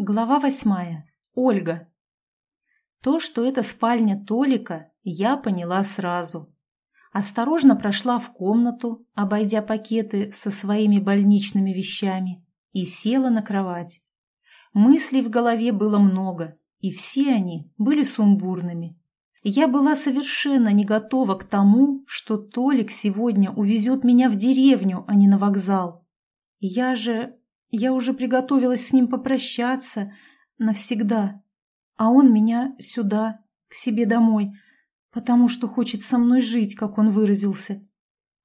Глава восьмая. Ольга. То, что это спальня Толика, я поняла сразу. Осторожно прошла в комнату, обойдя пакеты со своими больничными вещами, и села на кровать. Мыслей в голове было много, и все они были сумбурными. Я была совершенно не готова к тому, что Толик сегодня увезет меня в деревню, а не на вокзал. Я же я уже приготовилась с ним попрощаться навсегда, а он меня сюда, к себе домой, потому что хочет со мной жить, как он выразился.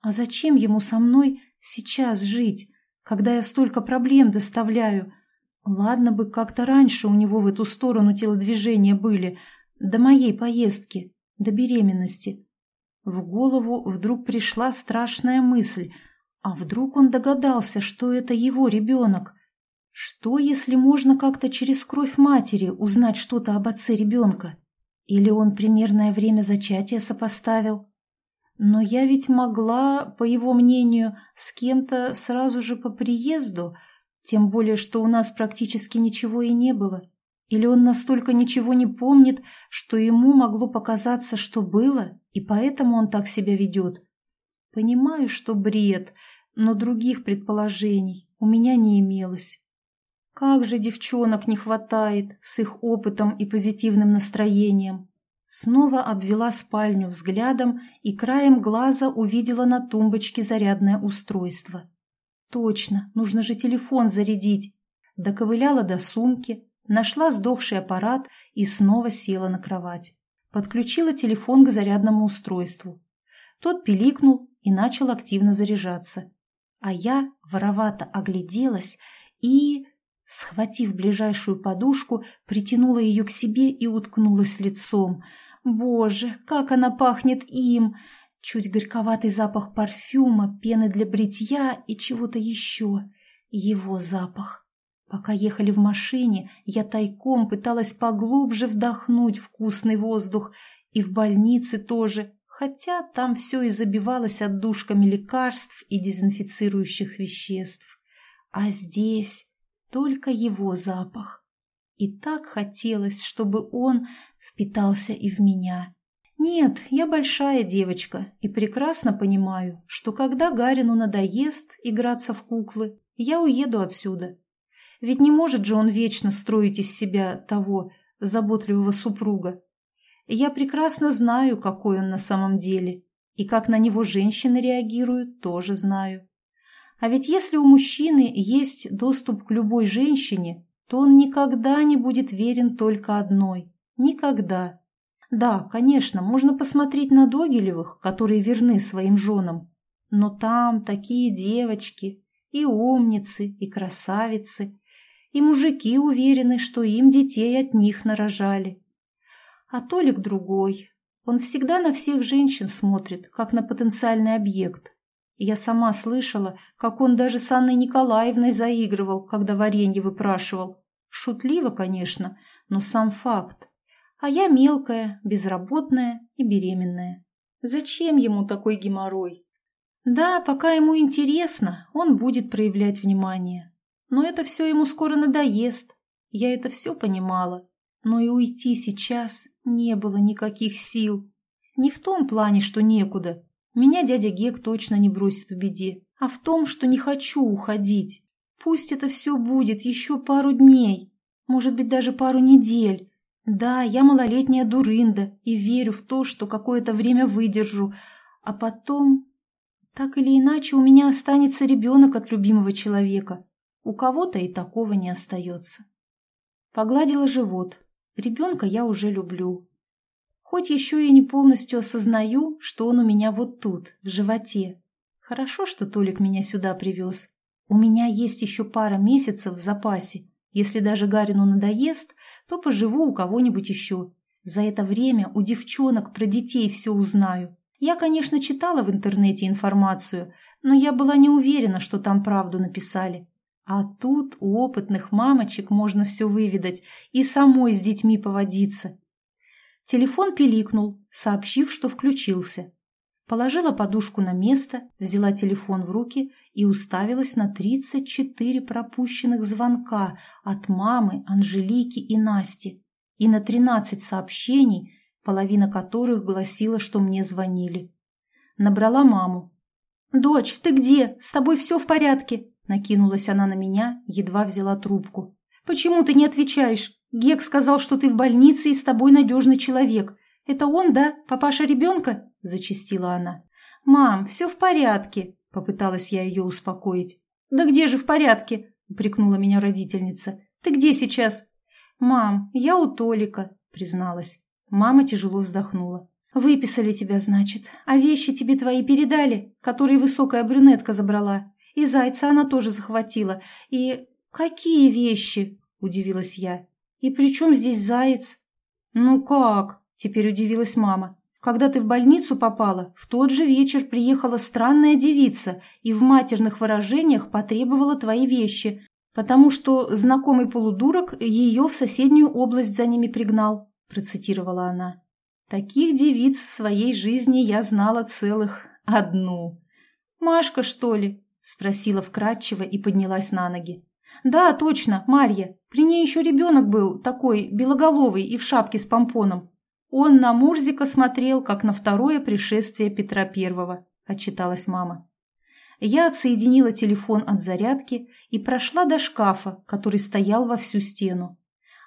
А зачем ему со мной сейчас жить, когда я столько проблем доставляю? Ладно бы как-то раньше у него в эту сторону телодвижения были, до моей поездки, до беременности. В голову вдруг пришла страшная мысль — а вдруг он догадался, что это его ребенок? Что, если можно как-то через кровь матери узнать что-то об отце ребенка? Или он примерное время зачатия сопоставил? Но я ведь могла, по его мнению, с кем-то сразу же по приезду, тем более, что у нас практически ничего и не было. Или он настолько ничего не помнит, что ему могло показаться, что было, и поэтому он так себя ведет. Понимаю, что бред, но других предположений у меня не имелось. Как же девчонок не хватает с их опытом и позитивным настроением. Снова обвела спальню взглядом и краем глаза увидела на тумбочке зарядное устройство. Точно, нужно же телефон зарядить. Доковыляла до сумки, нашла сдохший аппарат и снова села на кровать. Подключила телефон к зарядному устройству. Тот пиликнул и начал активно заряжаться. А я воровато огляделась и, схватив ближайшую подушку, притянула ее к себе и уткнулась лицом. Боже, как она пахнет им! Чуть горьковатый запах парфюма, пены для бритья и чего-то еще. Его запах. Пока ехали в машине, я тайком пыталась поглубже вдохнуть вкусный воздух, и в больнице тоже, хотя там все и забивалось отдушками лекарств и дезинфицирующих веществ. А здесь только его запах. И так хотелось, чтобы он впитался и в меня. Нет, я большая девочка и прекрасно понимаю, что когда Гарину надоест играться в куклы, я уеду отсюда. Ведь не может же он вечно строить из себя того заботливого супруга, я прекрасно знаю, какой он на самом деле, и как на него женщины реагируют, тоже знаю. А ведь если у мужчины есть доступ к любой женщине, то он никогда не будет верен только одной. Никогда. Да, конечно, можно посмотреть на Догилевых, которые верны своим женам. Но там такие девочки, и умницы, и красавицы, и мужики уверены, что им детей от них нарожали. А Толик другой. Он всегда на всех женщин смотрит, как на потенциальный объект. Я сама слышала, как он даже с Анной Николаевной заигрывал, когда варенье выпрашивал. Шутливо, конечно, но сам факт. А я мелкая, безработная и беременная. Зачем ему такой геморрой? Да, пока ему интересно, он будет проявлять внимание. Но это все ему скоро надоест. Я это все понимала. Но и уйти сейчас не было никаких сил. Не в том плане, что некуда. Меня дядя Гек точно не бросит в беде, а в том, что не хочу уходить. Пусть это все будет еще пару дней, может быть, даже пару недель. Да, я малолетняя дурында и верю в то, что какое-то время выдержу, а потом... Так или иначе, у меня останется ребенок от любимого человека. У кого-то и такого не остается. Погладила живот, Ребенка я уже люблю. Хоть еще и не полностью осознаю, что он у меня вот тут, в животе. Хорошо, что Толик меня сюда привез. У меня есть еще пара месяцев в запасе. Если даже Гарину надоест, то поживу у кого-нибудь еще. За это время у девчонок про детей все узнаю. Я, конечно, читала в интернете информацию, но я была не уверена, что там правду написали. А тут у опытных мамочек можно все выведать и самой с детьми поводиться. Телефон пиликнул, сообщив, что включился. Положила подушку на место, взяла телефон в руки и уставилась на 34 пропущенных звонка от мамы, Анжелики и Насти и на 13 сообщений, половина которых гласила, что мне звонили. Набрала маму. «Дочь, ты где? С тобой все в порядке?» Накинулась она на меня, едва взяла трубку. «Почему ты не отвечаешь? Гек сказал, что ты в больнице и с тобой надежный человек. Это он, да? Папаша ребенка?» – зачастила она. «Мам, все в порядке», – попыталась я ее успокоить. «Да где же в порядке?» – упрекнула меня родительница. «Ты где сейчас?» «Мам, я у Толика», – призналась. Мама тяжело вздохнула. «Выписали тебя, значит. А вещи тебе твои передали, которые высокая брюнетка забрала. И зайца она тоже захватила. И... Какие вещи?» – удивилась я. «И при чем здесь заяц?» «Ну как?» – теперь удивилась мама. «Когда ты в больницу попала, в тот же вечер приехала странная девица и в матерных выражениях потребовала твои вещи, потому что знакомый полудурок ее в соседнюю область за ними пригнал», – процитировала она. «Таких девиц в своей жизни я знала целых одну. Машка, что ли?» – спросила вкратчиво и поднялась на ноги. «Да, точно, Марья. При ней еще ребенок был, такой, белоголовый и в шапке с помпоном. Он на Мурзика смотрел, как на второе пришествие Петра Первого», – отчиталась мама. Я отсоединила телефон от зарядки и прошла до шкафа, который стоял во всю стену.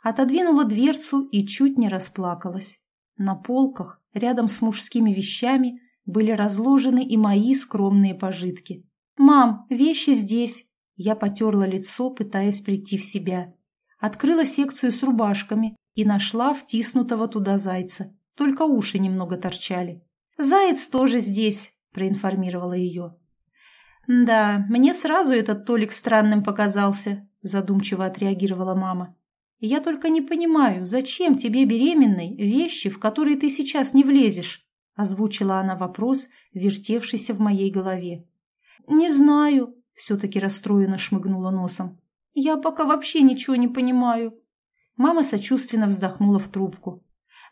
Отодвинула дверцу и чуть не расплакалась. На полках, рядом с мужскими вещами, были разложены и мои скромные пожитки. «Мам, вещи здесь!» Я потерла лицо, пытаясь прийти в себя. Открыла секцию с рубашками и нашла втиснутого туда зайца. Только уши немного торчали. «Заяц тоже здесь», – проинформировала ее. «Да, мне сразу этот Толик странным показался», – задумчиво отреагировала мама. «Я только не понимаю, зачем тебе, беременной, вещи, в которые ты сейчас не влезешь?» – озвучила она вопрос, вертевшийся в моей голове. «Не знаю», все-таки расстроенно шмыгнула носом. «Я пока вообще ничего не понимаю». Мама сочувственно вздохнула в трубку.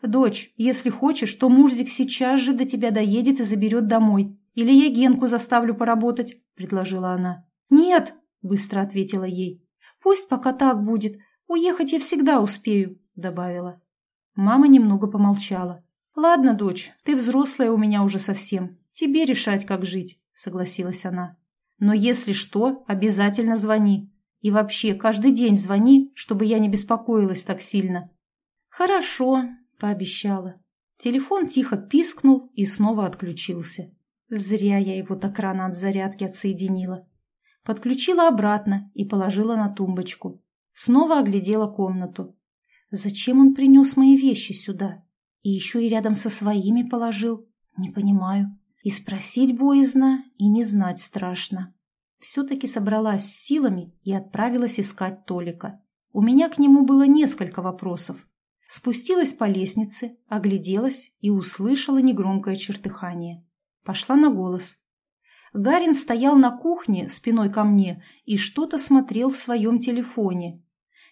«Дочь, если хочешь, то Мурзик сейчас же до тебя доедет и заберет домой. Или я Генку заставлю поработать», — предложила она. «Нет», — быстро ответила ей. «Пусть пока так будет. Уехать я всегда успею», — добавила. Мама немного помолчала. «Ладно, дочь, ты взрослая у меня уже совсем. Тебе решать, как жить», — согласилась она. Но если что, обязательно звони. И вообще, каждый день звони, чтобы я не беспокоилась так сильно». «Хорошо», — пообещала. Телефон тихо пискнул и снова отключился. Зря я его так рано от зарядки отсоединила. Подключила обратно и положила на тумбочку. Снова оглядела комнату. Зачем он принес мои вещи сюда? И еще и рядом со своими положил? Не понимаю. И спросить боязно, и не знать страшно. Все-таки собралась с силами и отправилась искать Толика. У меня к нему было несколько вопросов. Спустилась по лестнице, огляделась и услышала негромкое чертыхание. Пошла на голос. Гарин стоял на кухне спиной ко мне и что-то смотрел в своем телефоне.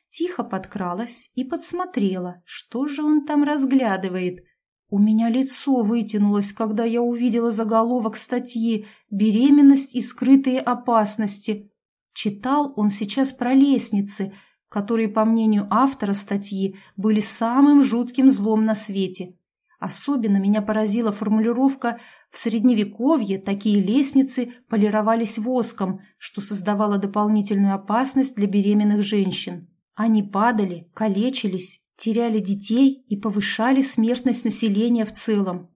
Тихо подкралась и подсмотрела, что же он там разглядывает – у меня лицо вытянулось, когда я увидела заголовок статьи «Беременность и скрытые опасности». Читал он сейчас про лестницы, которые, по мнению автора статьи, были самым жутким злом на свете. Особенно меня поразила формулировка «в средневековье такие лестницы полировались воском, что создавало дополнительную опасность для беременных женщин». Они падали, калечились теряли детей и повышали смертность населения в целом.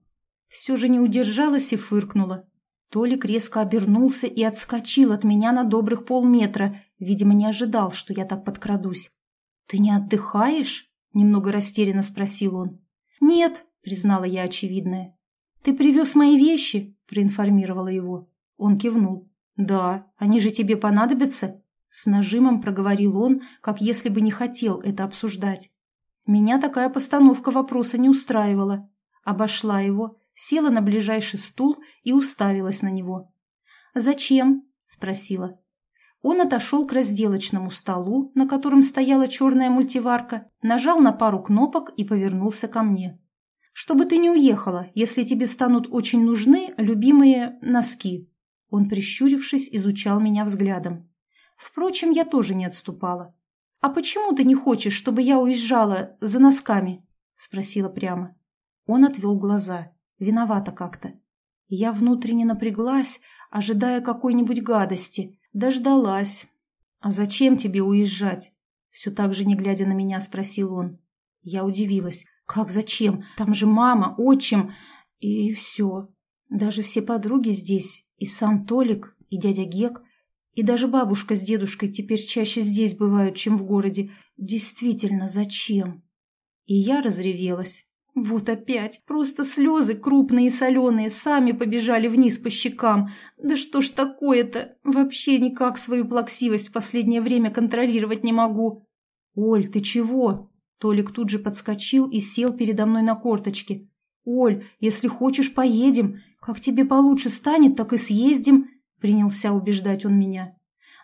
Все же не удержалась и фыркнула. Толик резко обернулся и отскочил от меня на добрых полметра, видимо, не ожидал, что я так подкрадусь. «Ты не отдыхаешь?» – немного растерянно спросил он. «Нет», – признала я очевидное. «Ты привез мои вещи?» – проинформировала его. Он кивнул. «Да, они же тебе понадобятся?» С нажимом проговорил он, как если бы не хотел это обсуждать. Меня такая постановка вопроса не устраивала. Обошла его, села на ближайший стул и уставилась на него. «Зачем?» – спросила. Он отошел к разделочному столу, на котором стояла черная мультиварка, нажал на пару кнопок и повернулся ко мне. чтобы ты не уехала, если тебе станут очень нужны любимые носки». Он, прищурившись, изучал меня взглядом. Впрочем, я тоже не отступала. «А почему ты не хочешь, чтобы я уезжала за носками?» – спросила прямо. Он отвел глаза. Виновата как-то. Я внутренне напряглась, ожидая какой-нибудь гадости. Дождалась. «А зачем тебе уезжать?» Все так же, не глядя на меня, спросил он. Я удивилась. «Как зачем? Там же мама, отчим...» И все. Даже все подруги здесь, и сам Толик, и дядя Гек, и даже бабушка с дедушкой теперь чаще здесь бывают, чем в городе. Действительно, зачем? И я разревелась. Вот опять, просто слезы крупные и соленые сами побежали вниз по щекам. Да что ж такое-то? Вообще никак свою плаксивость в последнее время контролировать не могу. «Оль, ты чего?» Толик тут же подскочил и сел передо мной на корточки. «Оль, если хочешь, поедем. Как тебе получше станет, так и съездим», — принялся убеждать он меня.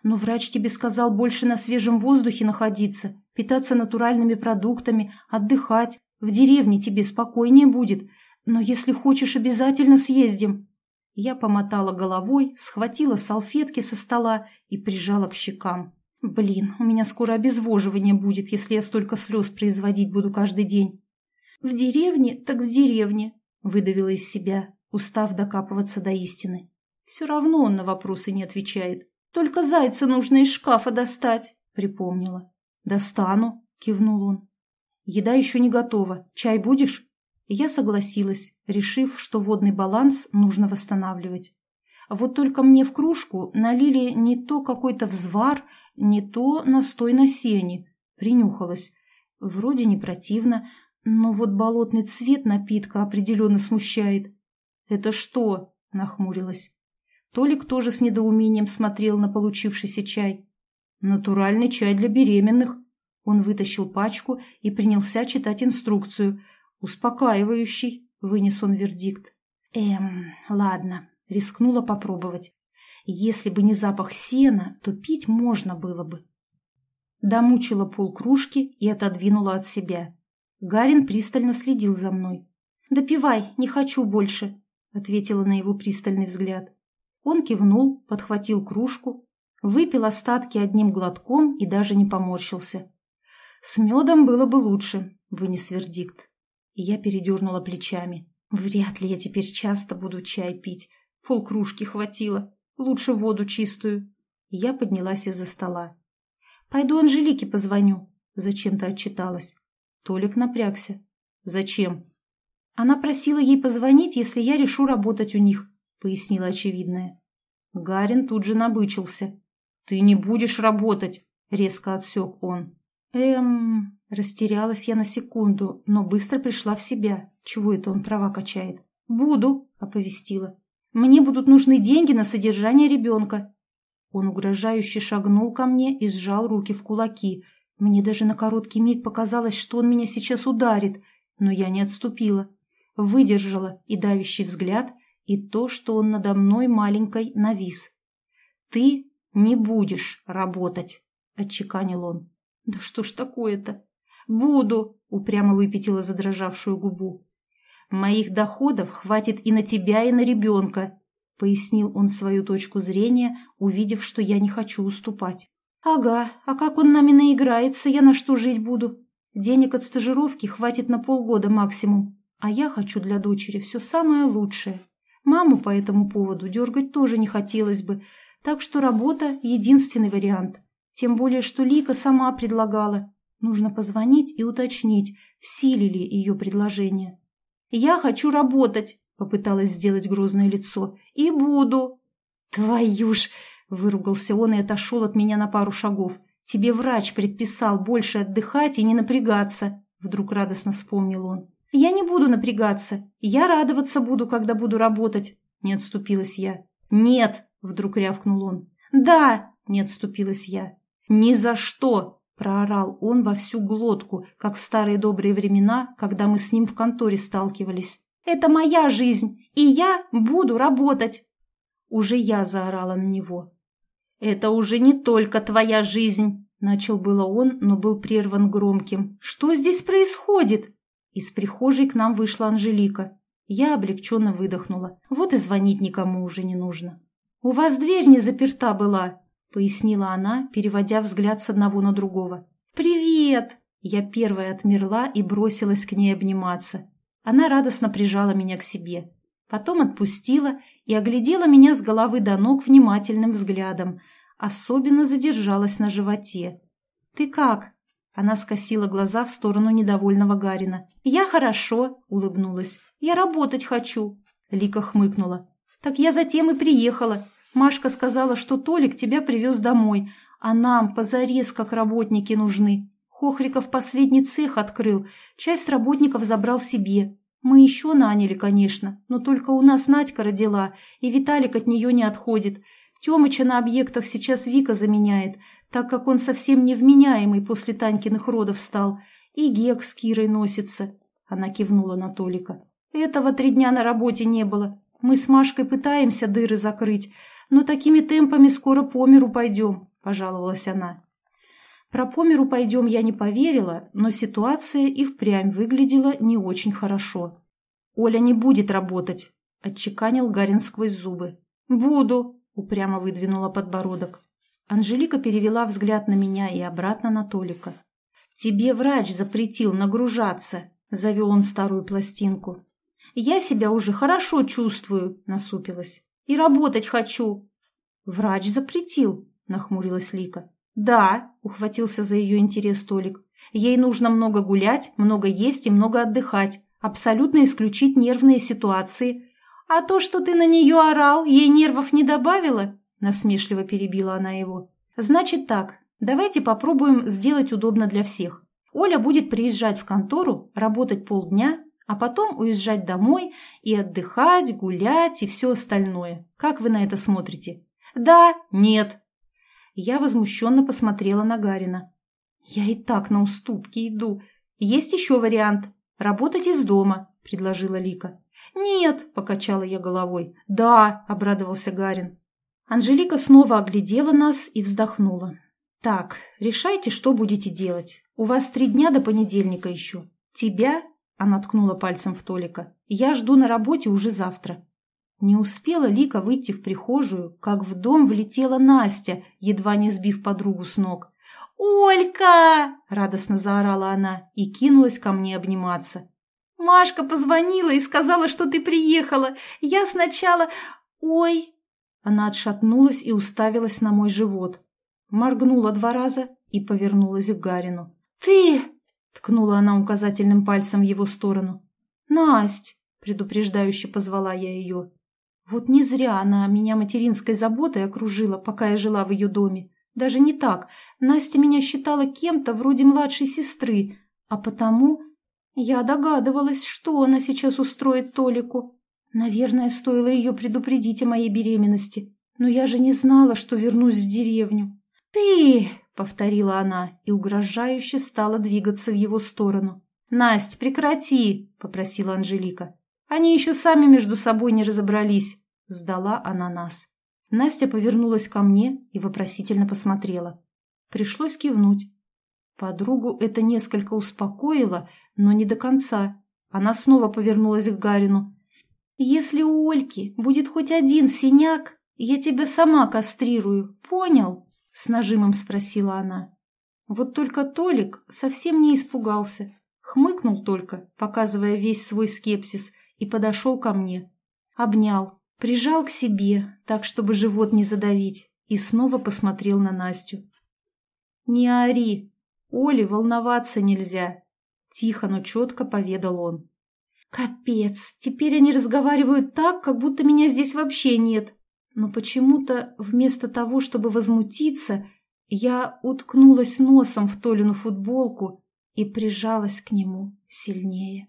«Но врач тебе сказал больше на свежем воздухе находиться, питаться натуральными продуктами, отдыхать, в деревне тебе спокойнее будет, но если хочешь, обязательно съездим». Я помотала головой, схватила салфетки со стола и прижала к щекам. «Блин, у меня скоро обезвоживание будет, если я столько слез производить буду каждый день». «В деревне, так в деревне», — выдавила из себя, устав докапываться до истины. «Все равно он на вопросы не отвечает. Только зайца нужно из шкафа достать», — припомнила. «Достану», — кивнул он. Еда еще не готова. Чай будешь?» Я согласилась, решив, что водный баланс нужно восстанавливать. Вот только мне в кружку налили не то какой-то взвар, не то настой на сене. Принюхалась. Вроде не противно, но вот болотный цвет напитка определенно смущает. «Это что?» – нахмурилась. Толик тоже с недоумением смотрел на получившийся чай. «Натуральный чай для беременных», он вытащил пачку и принялся читать инструкцию. «Успокаивающий», — вынес он вердикт. «Эм, ладно», — рискнула попробовать. «Если бы не запах сена, то пить можно было бы». Домучила полкружки и отодвинула от себя. Гарин пристально следил за мной. «Допивай, не хочу больше», — ответила на его пристальный взгляд. Он кивнул, подхватил кружку, выпил остатки одним глотком и даже не поморщился. «С медом было бы лучше», — вынес вердикт. И я передернула плечами. «Вряд ли я теперь часто буду чай пить. Полкружки хватило. Лучше воду чистую». Я поднялась из-за стола. «Пойду Анжелике позвоню», — зачем-то отчиталась. Толик напрягся. «Зачем?» «Она просила ей позвонить, если я решу работать у них», — пояснила очевидное. Гарин тут же набычился. «Ты не будешь работать», — резко отсек он. Эм... Растерялась я на секунду, но быстро пришла в себя. Чего это он права качает? «Буду», — оповестила. «Мне будут нужны деньги на содержание ребенка». Он угрожающе шагнул ко мне и сжал руки в кулаки. Мне даже на короткий миг показалось, что он меня сейчас ударит, но я не отступила. Выдержала и давящий взгляд, и то, что он надо мной маленькой навис. «Ты не будешь работать», — отчеканил он. «Да что ж такое-то?» «Буду», — упрямо выпятила задрожавшую губу. «Моих доходов хватит и на тебя, и на ребенка», — пояснил он свою точку зрения, увидев, что я не хочу уступать. «Ага, а как он нами наиграется, я на что жить буду? Денег от стажировки хватит на полгода максимум, а я хочу для дочери все самое лучшее. Маму по этому поводу дергать тоже не хотелось бы, так что работа — единственный вариант. Тем более, что Лика сама предлагала. Нужно позвонить и уточнить, в силе ли ее предложение. «Я хочу работать», — попыталась сделать грозное лицо. «И буду». «Твою ж!» — выругался он и отошел от меня на пару шагов. «Тебе врач предписал больше отдыхать и не напрягаться», — вдруг радостно вспомнил он. «Я не буду напрягаться. Я радоваться буду, когда буду работать», — не отступилась я. «Нет», — вдруг рявкнул он. «Да», — не отступилась я. «Ни за что!» – проорал он во всю глотку, как в старые добрые времена, когда мы с ним в конторе сталкивались. «Это моя жизнь, и я буду работать!» Уже я заорала на него. «Это уже не только твоя жизнь!» Начал было он, но был прерван громким. «Что здесь происходит?» Из прихожей к нам вышла Анжелика. Я облегченно выдохнула. Вот и звонить никому уже не нужно. «У вас дверь не заперта была», — пояснила она, переводя взгляд с одного на другого. «Привет!» Я первая отмерла и бросилась к ней обниматься. Она радостно прижала меня к себе. Потом отпустила и оглядела меня с головы до ног внимательным взглядом. Особенно задержалась на животе. «Ты как?» Она скосила глаза в сторону недовольного Гарина. «Я хорошо», — улыбнулась. «Я работать хочу», — Лика хмыкнула. «Так я затем и приехала. Машка сказала, что Толик тебя привез домой, а нам позарез как работники нужны. Хохриков последний цех открыл, часть работников забрал себе. Мы еще наняли, конечно, но только у нас Надька родила, и Виталик от нее не отходит. Темыча на объектах сейчас Вика заменяет, так как он совсем невменяемый после Танькиных родов стал. И Гек с Кирой носится. Она кивнула на Толика. Этого три дня на работе не было. Мы с Машкой пытаемся дыры закрыть, но такими темпами скоро по миру пойдем, пожаловалась она. Про по миру пойдем я не поверила, но ситуация и впрямь выглядела не очень хорошо. «Оля не будет работать», – отчеканил Гарин сквозь зубы. «Буду», – упрямо выдвинула подбородок. Анжелика перевела взгляд на меня и обратно на Толика. «Тебе врач запретил нагружаться», — завел он старую пластинку. «Я себя уже хорошо чувствую», — насупилась. «И работать хочу». «Врач запретил», — нахмурилась Лика. «Да», — ухватился за ее интерес Толик. «Ей нужно много гулять, много есть и много отдыхать, абсолютно исключить нервные ситуации. А то, что ты на нее орал, ей нервов не добавило?» насмешливо перебила она его. «Значит так, давайте попробуем сделать удобно для всех. Оля будет приезжать в контору, работать полдня, а потом уезжать домой и отдыхать, гулять и все остальное. Как вы на это смотрите?» «Да, нет». Я возмущенно посмотрела на Гарина. «Я и так на уступки иду. Есть еще вариант. Работать из дома», — предложила Лика. «Нет», — покачала я головой. «Да», — обрадовался Гарин. Анжелика снова оглядела нас и вздохнула. «Так, решайте, что будете делать. У вас три дня до понедельника еще. Тебя...» — она ткнула пальцем в Толика. «Я жду на работе уже завтра». Не успела Лика выйти в прихожую, как в дом влетела Настя, едва не сбив подругу с ног. «Олька!» — радостно заорала она и кинулась ко мне обниматься. «Машка позвонила и сказала, что ты приехала. Я сначала... Ой, она отшатнулась и уставилась на мой живот. Моргнула два раза и повернулась к Гарину. «Ты!» — ткнула она указательным пальцем в его сторону. «Насть!» — предупреждающе позвала я ее. Вот не зря она меня материнской заботой окружила, пока я жила в ее доме. Даже не так. Настя меня считала кем-то вроде младшей сестры, а потому я догадывалась, что она сейчас устроит Толику. Наверное, стоило ее предупредить о моей беременности. Но я же не знала, что вернусь в деревню. «Ты!» — повторила она и угрожающе стала двигаться в его сторону. «Насть, прекрати!» — попросила Анжелика. «Они еще сами между собой не разобрались!» — сдала она нас. Настя повернулась ко мне и вопросительно посмотрела. Пришлось кивнуть. Подругу это несколько успокоило, но не до конца. Она снова повернулась к Гарину если у Ольки будет хоть один синяк, я тебя сама кастрирую, понял?» — с нажимом спросила она. Вот только Толик совсем не испугался. Хмыкнул только, показывая весь свой скепсис, и подошел ко мне. Обнял, прижал к себе, так, чтобы живот не задавить, и снова посмотрел на Настю. «Не ори, Оле волноваться нельзя», — тихо, но четко поведал он. Капец, теперь они разговаривают так, как будто меня здесь вообще нет. Но почему-то вместо того, чтобы возмутиться, я уткнулась носом в Толину футболку и прижалась к нему сильнее.